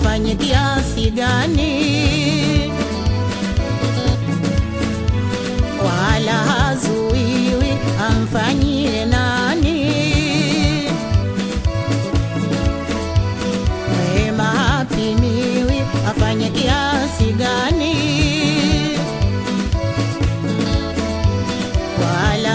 afanye kiasi gani, wala hazuiwi amfanyie nani. Wema hapimiwi afanye kiasi gani, wala